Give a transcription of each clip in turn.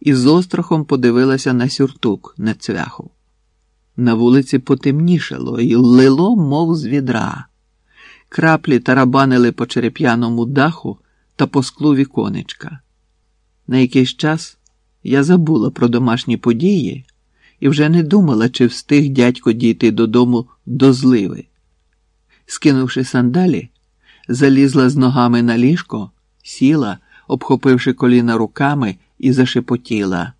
і з острахом подивилася на сюртук на цвяху. На вулиці потемнішало і лило, мов з відра. Краплі тарабанили по череп'яному даху та по склу віконечка. На якийсь час я забула про домашні події і вже не думала, чи встиг дядько дійти додому до зливи. Скинувши сандалі, залізла з ногами на ліжко, сіла, обхопивши коліна руками, і зашепотіла.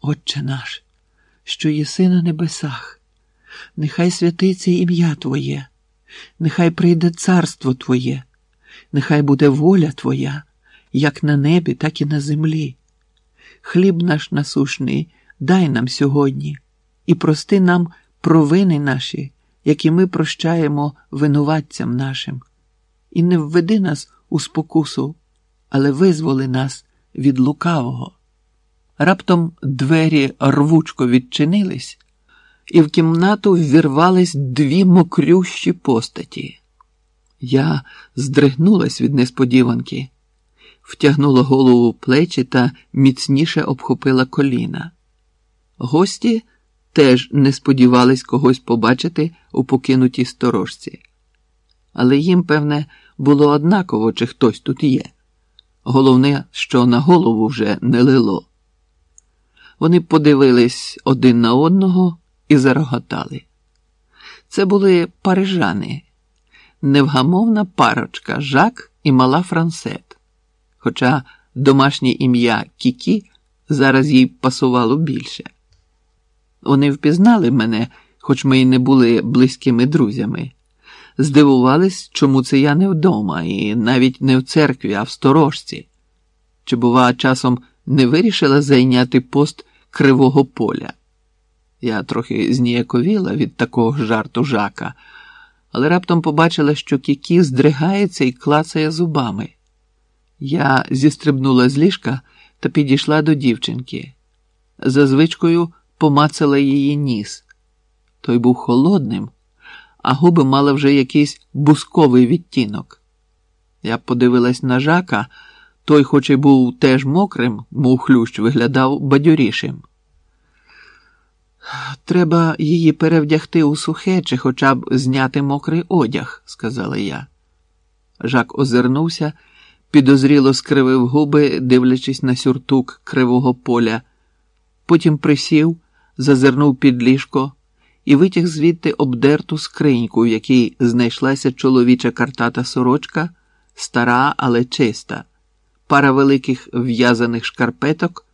Отче наш, що єси на небесах, нехай святиться ім'я Твоє, нехай прийде царство Твоє, нехай буде воля Твоя, як на небі, так і на землі. Хліб наш насушний дай нам сьогодні і прости нам провини наші, які ми прощаємо винуватцям нашим, і не введи нас у спокусу, але визволи нас від лукавого. Раптом двері рвучко відчинились, і в кімнату ввірвались дві мокрющі постаті. Я здригнулась від несподіванки, втягнула голову в плечі та міцніше обхопила коліна. Гості теж не сподівались когось побачити у покинутій сторожці, але їм, певне, було однаково, чи хтось тут є. Головне, що на голову вже не лило. Вони подивились один на одного і зароготали. Це були парижани, невгамовна парочка Жак і мала Франсет. Хоча домашнє ім'я Кікі зараз їй пасувало більше. Вони впізнали мене, хоч ми й не були близькими друзями. Здивувались, чому це я не вдома, і навіть не в церкві, а в сторожці. Чи, бува, часом не вирішила зайняти пост кривого поля? Я трохи зніяковіла від такого жарту жака, але раптом побачила, що Кікі здригається і клацає зубами. Я зістрибнула з ліжка та підійшла до дівчинки. За звичкою помацала її ніс. Той був холодним, а губи мали вже якийсь бусковий відтінок. Я подивилась на жака, той, хоч і був теж мокрим, мов хлющ, виглядав бадьорішим. Треба її перевдягти у сухе чи хоча б зняти мокрий одяг, сказала я. Жак озирнувся, підозріло скривив губи, дивлячись на сюртук кривого поля, потім присів, зазирнув під ліжко і витяг звідти обдерту скриньку, в якій знайшлася чоловіча картата сорочка, стара, але чиста, пара великих в'язаних шкарпеток,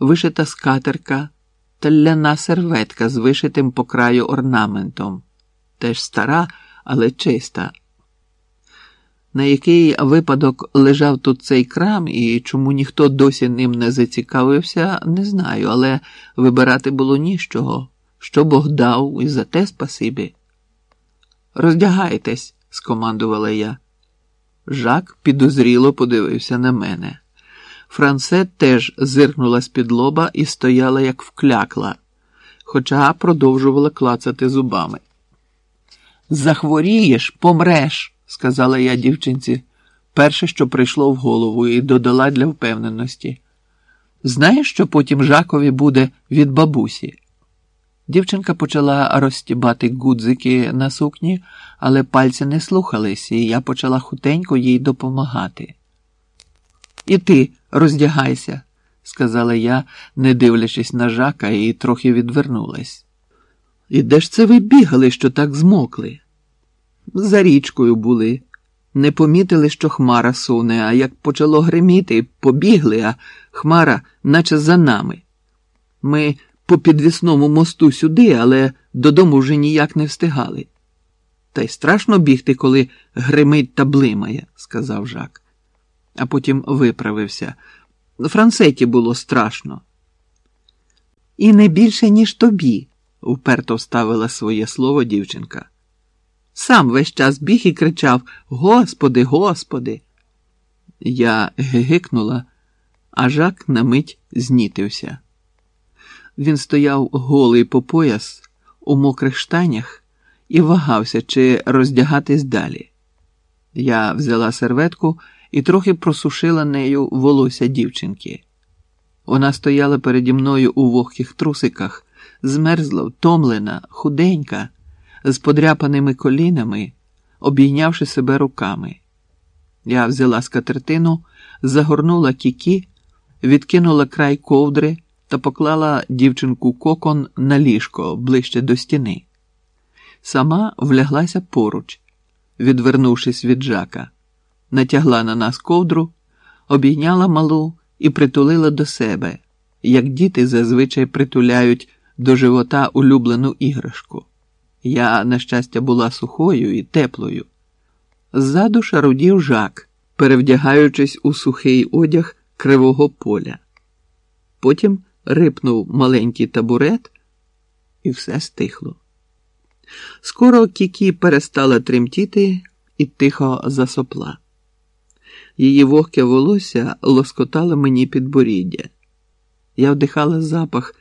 вишита скатерка та ляна серветка з вишитим по краю орнаментом, теж стара, але чиста. На який випадок лежав тут цей крам і чому ніхто досі ним не зацікавився, не знаю, але вибирати було нічого, що Бог дав, і за те спасибі. Роздягайтесь, скомандувала я. Жак підозріло подивився на мене. Франсет теж зиркнула з-під лоба і стояла, як вклякла, хоча продовжувала клацати зубами. Захворієш, помреш, сказала я дівчинці, перше, що прийшло в голову, і додала для впевненості. Знаєш, що потім Жакові буде від бабусі? Дівчинка почала розтібати гудзики на сукні, але пальці не слухались, і я почала хутенько їй допомагати. І ти роздягайся, сказала я, не дивлячись на жака, і трохи відвернулась. І де ж це ви бігали, що так змокли? За річкою були. Не помітили, що хмара суне, а як почало гриміти, побігли, а хмара, наче за нами. Ми по підвісному мосту сюди, але додому вже ніяк не встигали. Та й страшно бігти, коли гримить та блимає, сказав Жак, а потім виправився. Франсеті було страшно. І не більше, ніж тобі, уперто вставила своє слово дівчинка. Сам весь час біг і кричав Господи, Господи. Я гигикнула, а Жак на мить знітився. Він стояв голий по пояс у мокрих штанях і вагався, чи роздягатись далі. Я взяла серветку і трохи просушила нею волосся дівчинки. Вона стояла переді мною у вогких трусиках, змерзла, втомлена, худенька, з подряпаними колінами, обійнявши себе руками. Я взяла скатертину, загорнула кікі, відкинула край ковдри та поклала дівчинку кокон на ліжко ближче до стіни. Сама вляглася поруч, відвернувшись від жака, натягла на нас ковдру, обійняла малу і притулила до себе, як діти зазвичай притуляють до живота улюблену іграшку. Я, на щастя, була сухою і теплою. Ззаду шарудів жак, перевдягаючись у сухий одяг кривого поля. Потім рипнув маленький табурет, і все стихло. Скоро Кікі перестала тремтіти і тихо засопла. Її вогке волосся лоскотало мені підборіддя. Я вдихала запах